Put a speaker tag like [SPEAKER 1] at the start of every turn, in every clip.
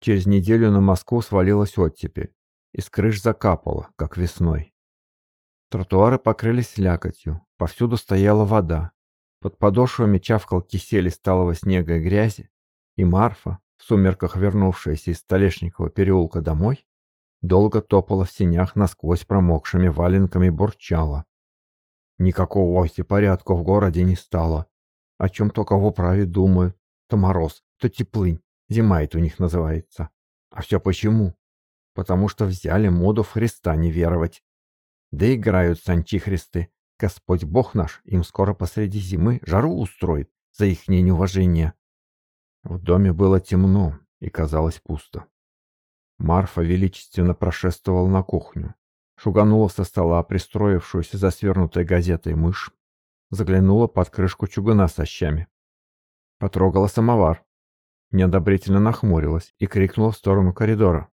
[SPEAKER 1] Через неделю на Москву свалилась оттепель, и с крыш закапало, как весной. Тротуары покрылись слякотью, повсюду стояла вода. Под подошвами чавкал кисель из сталого снега и грязи, и Марфа, в сумерках вернувшаяся из Столешникова переулка домой, долго топала в сенях насквозь промокшими валенками бурчала. Никакого вовсе порядка в городе не стало. О чем только в управе думают. То мороз, то теплынь. Зима это у них называется. А все почему? Потому что взяли моду в Христа не веровать. Да играются антихристы. Господь Бог наш им скоро посреди зимы жару устроит за их неуважение. В доме было темно и казалось пусто. Марфа величественно прошествовала на кухню, шуганула со стола пристроившуюся за свернутой газетой мышь, заглянула под крышку чугуна со щами. Потрогала самовар, неодобрительно нахмурилась и крикнула в сторону коридора.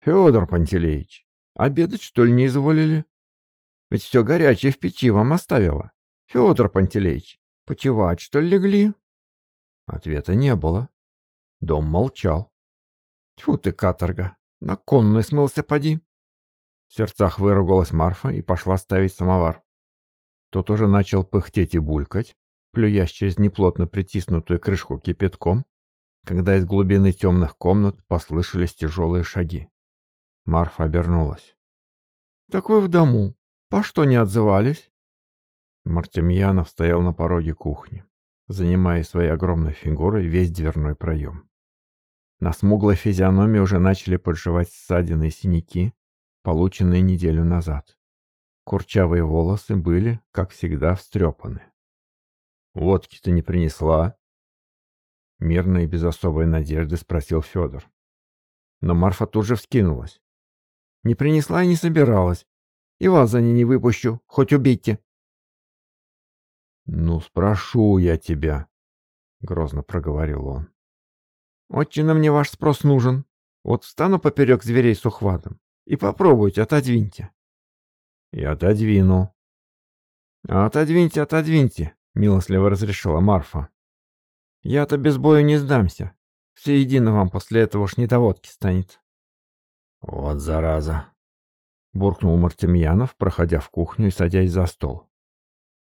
[SPEAKER 1] «Федор Пантелеич, обедать что ли не изволили? Ведь все горячее в печи вам оставила. Федор Пантелеич, почевать что ли легли?» Ответа не было. Дом молчал. Тьфу ты, каторга, на конную смылся поди. В сердцах выругалась Марфа и пошла ставить самовар. Тот уже начал пыхтеть и булькать, плюясь через неплотно притиснутую крышку кипятком, когда из глубины темных комнат послышались тяжелые шаги. Марфа обернулась. «Такой в дому. По что не отзывались?» Мартемьянов стоял на пороге кухни, занимая своей огромной фигурой весь дверной проем. На смуглой физиономии уже начали подживать ссадины и синяки, полученные неделю назад. Курчавые волосы были, как всегда, встрепаны. «Водки ты не принесла?» Мирно и без особой надежды спросил Федор. Но Марфа тут же вскинулась. «Не принесла и не собиралась. И вас за ней не выпущу, хоть убейте». «Ну, спрошу я тебя», — грозно проговорил он. «Очень мне ваш спрос нужен. Вот встану поперек зверей с ухватом и попробуйте, отодвиньте». «И отодвину». «Отодвиньте, отодвиньте», — милостливо разрешила Марфа. Я-то без боя не сдамся. Все едино вам после этого уж не до водки станет. Вот зараза. Буркнул Мартемьянов, проходя в кухню и садясь за стол.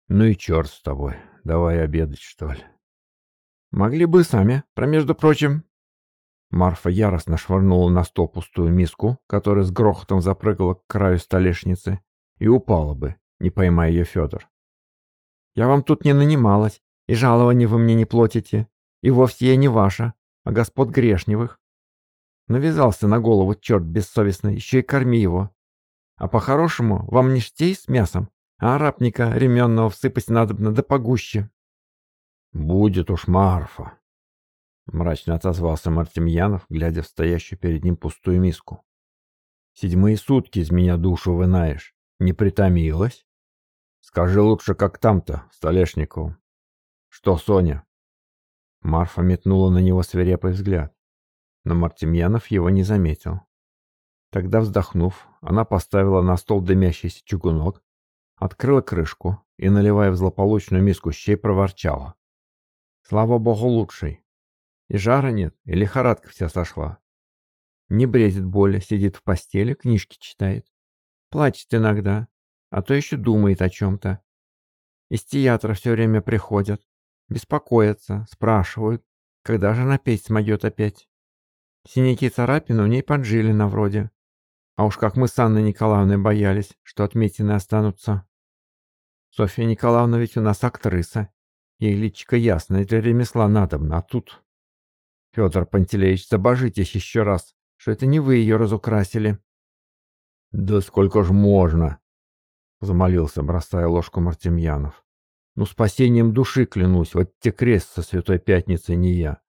[SPEAKER 1] Ну и черт с тобой. Давай обедать, что ли. Могли бы сами, про между прочим. Марфа яростно швырнула на стол пустую миску, которая с грохотом запрыгала к краю столешницы, и упала бы, не поймая ее Федор. Я вам тут не нанималась, и жалования вы мне не платите, и вовсе я не ваша, а господ грешневых. Навязался на голову черт бессовестный, еще и корми его. А по-хорошему вам не штей с мясом, а арабника ременного всыпать надобно да погуще. Будет уж Марфа, мрачно отозвался Мартемьянов, глядя в стоящую перед ним пустую миску. Седьмые сутки из меня душу вынаешь. Не притомилась? Скажи лучше, как там-то, Столешникову. «Что, Соня?» Марфа метнула на него свирепый взгляд, но Мартемьянов его не заметил. Тогда, вздохнув, она поставила на стол дымящийся чугунок, открыла крышку и, наливая в злополучную миску щей, проворчала. «Слава богу, лучший. И жара нет, и лихорадка вся сошла. Не бредит боли, сидит в постели, книжки читает. Плачет иногда, а то еще думает о чем-то. Из театра все время приходят, Беспокоятся, спрашивают, когда же она петь смогет опять. Синяки царапины у ней поджилина вроде. А уж как мы с Анной Николаевной боялись, что отметины останутся. Софья Николаевна ведь у нас актриса. Ей личико ясное для ремесла надобно, а тут... Федор Пантелеич, забожитесь еще раз, что это не вы ее разукрасили. Да сколько ж можно? Замолился, бросая ложку Мартемьянов. Ну, спасением души клянусь, вот те крест со Святой Пятницы не я.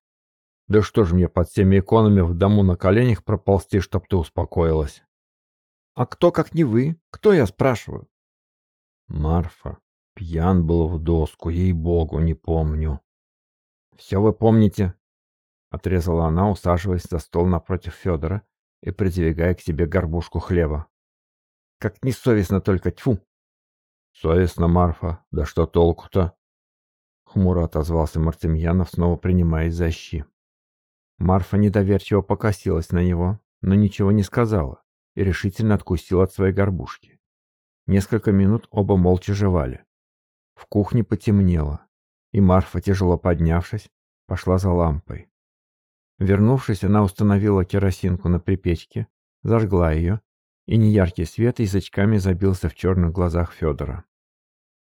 [SPEAKER 1] Да что ж мне под всеми иконами в дому на коленях проползти, чтоб ты успокоилась? А кто, как не вы? Кто, я спрашиваю? Марфа. Пьян был в доску, ей-богу, не помню. Все вы помните? Отрезала она, усаживаясь за стол напротив Федора и придвигая к себе горбушку хлеба. Как несовестно только, тьфу! «Совестно, Марфа, да что толку-то?» Хмуро отозвался Мартемьянов, снова принимаясь за щи. Марфа недоверчиво покосилась на него, но ничего не сказала и решительно откусила от своей горбушки. Несколько минут оба молча жевали. В кухне потемнело, и Марфа, тяжело поднявшись, пошла за лампой. Вернувшись, она установила керосинку на припечке, зажгла ее, и неяркий свет язычками забился в черных глазах Федора.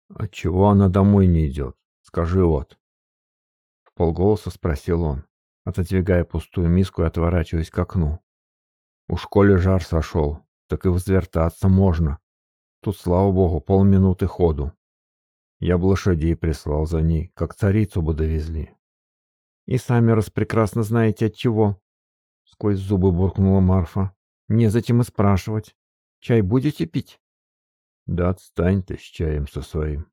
[SPEAKER 1] «Отчего она домой не идет? Скажи вот». В полголоса спросил он, отодвигая пустую миску и отворачиваясь к окну. У школе жар сошел, так и возвертаться можно. Тут, слава богу, полминуты ходу. Я бы лошадей прислал за ней, как царицу бы довезли. И сами раз прекрасно знаете от чего. Сквозь зубы буркнула Марфа. Незачем и спрашивать. Чай будете пить? Да отстань ты с чаем со своим.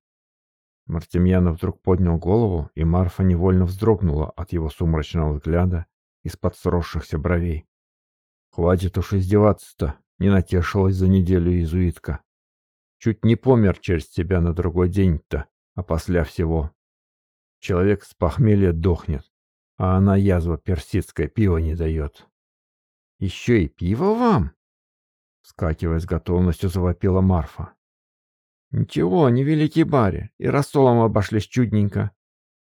[SPEAKER 1] Мартемьянов вдруг поднял голову, и Марфа невольно вздрогнула от его сумрачного взгляда из-под сросшихся бровей. Хватит уж издеваться-то, не натешилась за неделю иезуитка. Чуть не помер через тебя на другой день-то, а после всего. Человек с похмелья дохнет, а она язва персидское пиво не дает. Еще и пиво вам? Вскакивая с готовностью, завопила Марфа. Ничего, не великий баре, и рассолом обошлись чудненько.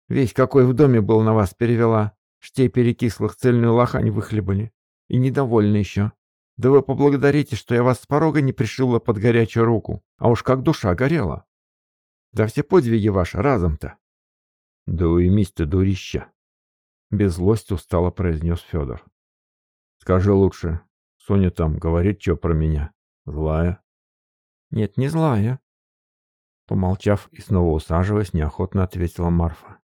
[SPEAKER 1] Весь какой в доме был на вас перевела, штей перекислых цельную лохань выхлебали. И недовольны еще. Да вы поблагодарите, что я вас с порога не пришила под горячую руку, а уж как душа горела. Да все подвиги ваши разом-то. Да уймись ты, дурища. Без злости устало произнес Федор. Скажи лучше, Соня там говорит что про меня? Злая? Нет, не злая. Помолчав и снова усаживаясь, неохотно ответила Марфа.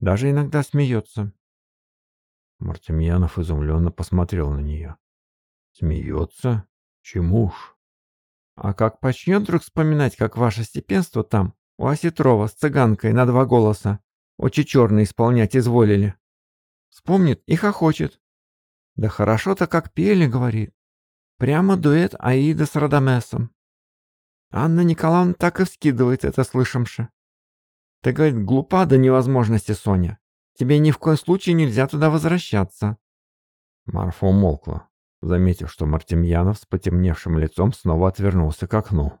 [SPEAKER 1] Даже иногда смеется. Мартемьянов изумленно посмотрел на нее. Смеется? Чему ж? А как почнет вдруг вспоминать, как ваше степенство там, у Осетрова с цыганкой на два голоса, очи черные исполнять изволили. Вспомнит и хохочет. Да хорошо-то как пели, говорит. Прямо дуэт Аида с Радамесом. Анна Николаевна так и вскидывает это слышимше. Ты, говорит, глупа до невозможности, Соня. Тебе ни в коем случае нельзя туда возвращаться. Марфа умолкла заметив, что Мартемьянов с потемневшим лицом снова отвернулся к окну.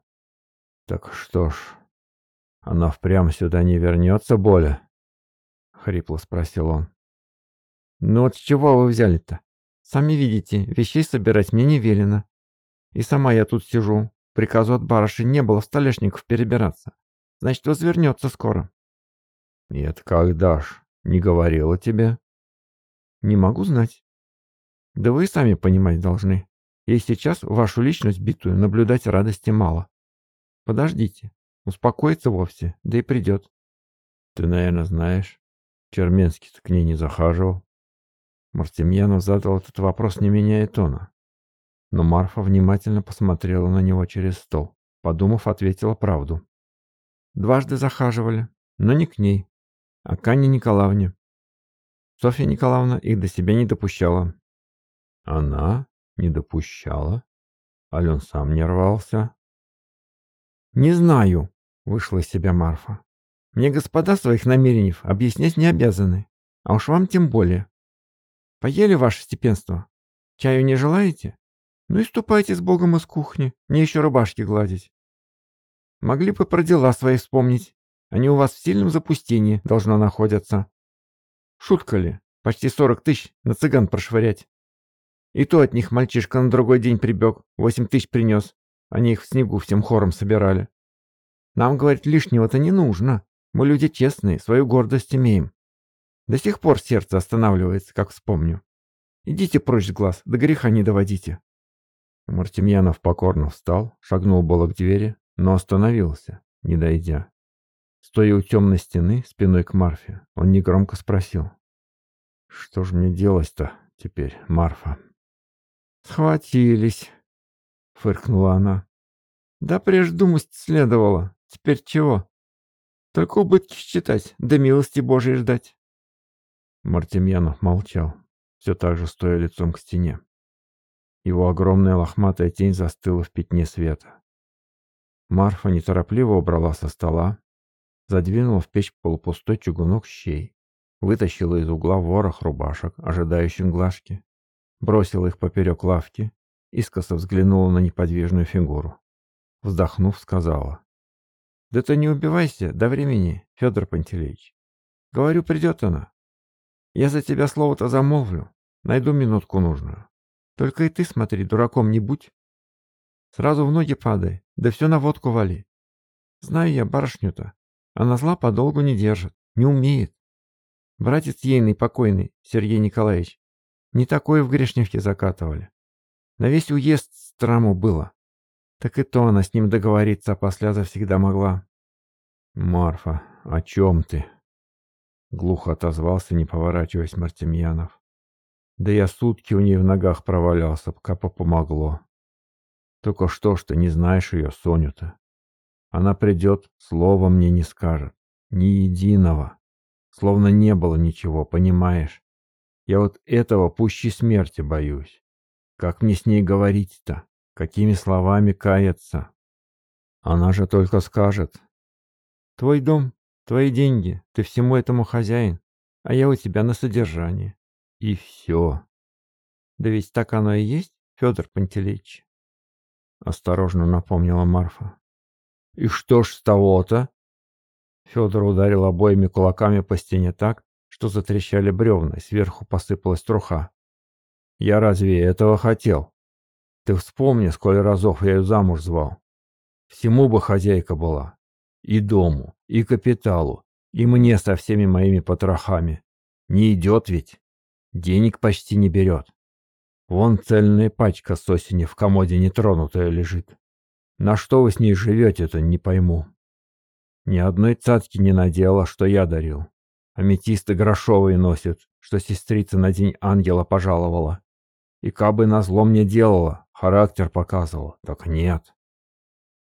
[SPEAKER 1] «Так что ж, она впрямь сюда не вернется, Боля?» — хрипло спросил он. «Ну вот с чего вы взяли-то? Сами видите, вещей собирать мне не велено. И сама я тут сижу. Приказу от барыши не было столешников перебираться. Значит, возвернется скоро». «Нет, когда ж? Не говорила тебе?» «Не могу знать. Да вы сами понимать должны. Ей сейчас вашу личность битую наблюдать радости мало. Подождите, успокоится вовсе, да и придет. Ты, наверное, знаешь, Черменский-то к ней не захаживал. Мартемьянов задал этот вопрос, не меняя тона. Но Марфа внимательно посмотрела на него через стол. Подумав, ответила правду. Дважды захаживали, но не к ней, а к Анне Николаевне. Софья Николаевна их до себя не допущала, она не допущала. Ален сам не рвался. «Не знаю», — вышла из себя Марфа. «Мне господа своих намерений объяснять не обязаны, а уж вам тем более. Поели ваше степенство? Чаю не желаете? Ну и ступайте с Богом из кухни, мне еще рубашки гладить. Могли бы про дела свои вспомнить, они у вас в сильном запустении должно находиться. Шутка ли, почти сорок тысяч на цыган прошвырять?» И то от них мальчишка на другой день прибег, восемь тысяч принес. Они их в снегу всем хором собирали. Нам, говорит, лишнего-то не нужно. Мы люди честные, свою гордость имеем. До сих пор сердце останавливается, как вспомню. Идите прочь с глаз, до греха не доводите. Мартемьянов покорно встал, шагнул было к двери, но остановился, не дойдя. Стоя у темной стены, спиной к Марфе, он негромко спросил. «Что ж мне делать-то теперь, Марфа?» «Схватились», — фыркнула она. «Да прежде думать следовало. Теперь чего? Только убытки считать, да милости Божьей ждать». Мартемьянов молчал, все так же стоя лицом к стене. Его огромная лохматая тень застыла в пятне света. Марфа неторопливо убрала со стола, задвинула в печь полупустой чугунок щей, вытащила из угла ворох рубашек, ожидающих глажки, бросила их поперек лавки, искоса взглянула на неподвижную фигуру. Вздохнув, сказала. «Да ты не убивайся до времени, Федор Пантелеич. Говорю, придет она. Я за тебя слово-то замолвлю, найду минутку нужную. Только и ты смотри, дураком не будь. Сразу в ноги падай, да все на водку вали. Знаю я барышню-то, она зла подолгу не держит, не умеет. Братец ейный покойный, Сергей Николаевич, не такое в грешневке закатывали. На весь уезд страму было. Так и то она с ним договориться, а после завсегда могла. «Марфа, о чем ты?» Глухо отозвался, не поворачиваясь Мартемьянов. Да я сутки у ней в ногах провалялся, пока помогло. Только что ж ты не знаешь ее, Соню-то? Она придет, слова мне не скажет. Ни единого. Словно не было ничего, понимаешь? Я вот этого пуще смерти боюсь. Как мне с ней говорить-то? Какими словами каяться? Она же только скажет. Твой дом, твои деньги, ты всему этому хозяин, а я у тебя на содержании. И все. Да ведь так оно и есть, Федор Пантелеич. Осторожно напомнила Марфа. И что ж с того-то? Федор ударил обоими кулаками по стене так, что затрещали бревна, и сверху посыпалась труха. Я разве этого хотел? Ты вспомни, сколь разов я ее замуж звал. Всему бы хозяйка была. И дому, и капиталу, и мне со всеми моими потрохами. Не идет ведь. Денег почти не берет. Вон цельная пачка с осени в комоде нетронутая лежит. На что вы с ней живете-то, не пойму. Ни одной цацки не надела, что я дарил. Аметисты грошовые носят, что сестрица на день ангела пожаловала. И кабы назло мне делала, характер показывала, так нет.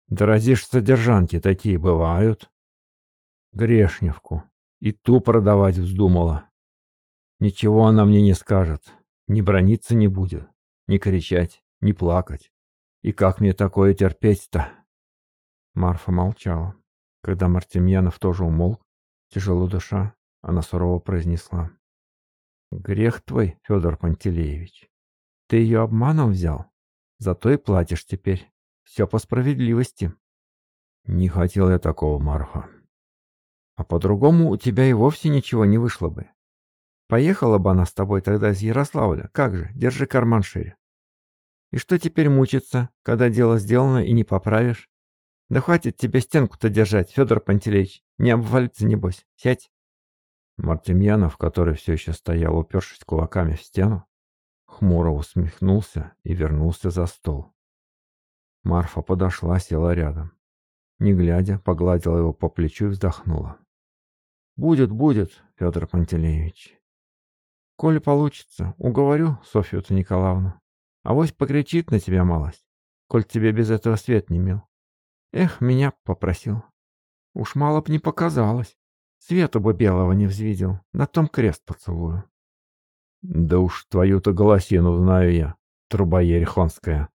[SPEAKER 1] Ж содержанки такие бывают? Грешневку. И ту продавать вздумала. Ничего она мне не скажет. Ни брониться не будет, ни кричать, ни плакать. И как мне такое терпеть-то? Марфа молчала. Когда Мартемьянов тоже умолк, тяжело душа, она сурово произнесла. «Грех твой, Федор Пантелеевич. Ты ее обманом взял, зато и платишь теперь. Все по справедливости». «Не хотел я такого, Марфа». «А по-другому у тебя и вовсе ничего не вышло бы. Поехала бы она с тобой тогда из Ярославля. Как же, держи карман шире. И что теперь мучиться, когда дело сделано и не поправишь? Да хватит тебе стенку-то держать, Федор Пантелеич. Не обвалится, небось. Сядь. Мартемьянов, который все еще стоял, упершись кулаками в стену, хмуро усмехнулся и вернулся за стол. Марфа подошла, села рядом. Не глядя, погладила его по плечу и вздохнула. «Будет, будет, Федор Пантелеевич. Коли получится, уговорю Софью-то Николаевну. Авось покричит на тебя малость, коль тебе без этого свет не мил. Эх, меня попросил. Уж мало б не показалось. Свету бы белого не взвидел, на том крест поцелую. Да уж твою-то голосину знаю я, труба ерехонская,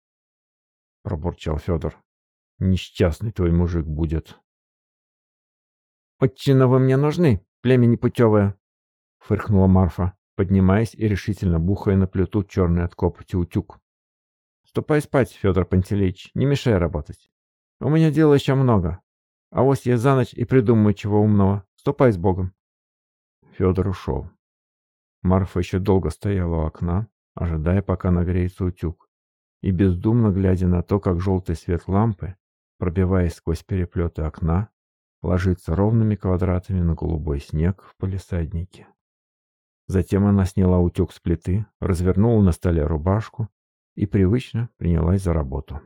[SPEAKER 1] пробурчал Федор. Несчастный твой мужик будет. «Отчина вы мне нужны, племя непутевое!» — фыркнула Марфа поднимаясь и решительно бухая на плиту черный от копоти утюг. «Ступай спать, Федор Пантелеич, не мешай работать. У меня дела еще много. А вот я за ночь и придумаю чего умного. Ступай с Богом». Федор ушел. Марфа еще долго стояла у окна, ожидая, пока нагреется утюг, и бездумно глядя на то, как желтый свет лампы, пробиваясь сквозь переплеты окна, ложится ровными квадратами на голубой снег в палисаднике. Затем она сняла утюг с плиты, развернула на столе рубашку и привычно принялась за работу.